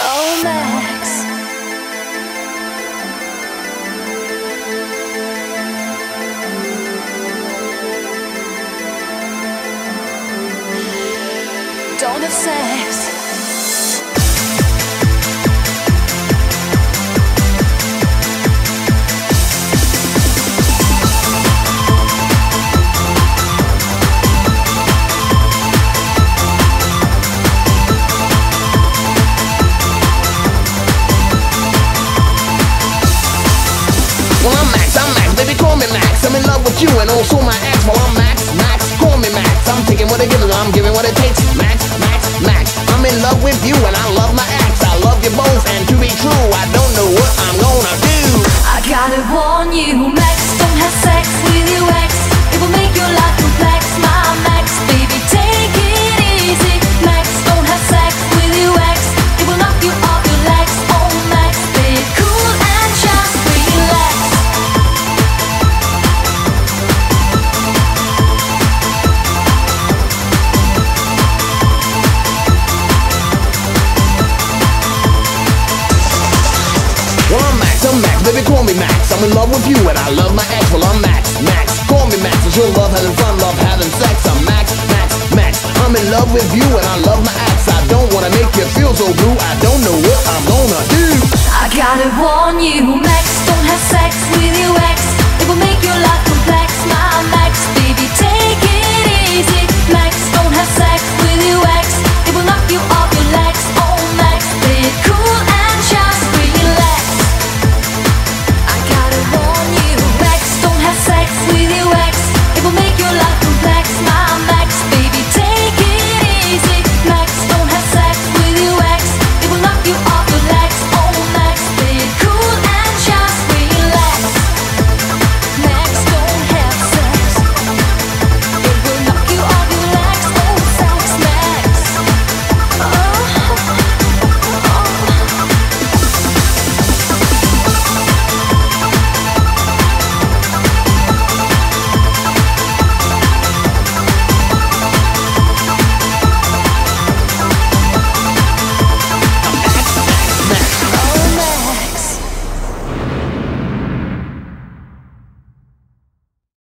Oh, Max. Don't have. Well, I'm Max, I'm Max, baby, call me Max. I'm in love with you and also my ex. Well, I'm Max, Max, call me Max. I'm taking what it gives, I'm giving what it takes. Max, Max, Max. I'm in love with you and I love my ex. I love you both, and to be true, I don't know what I'm gonna do. I gotta warn you, Max, baby, call me Max. I'm in love with you and I love my ex. Well, I'm Max, Max, call me Max. It's your love, having fun, love having sex. I'm Max, Max, Max. I'm in love with you and I love my ex. I don't wanna make you feel so blue. I don't know what I'm gonna do. I gotta warn you,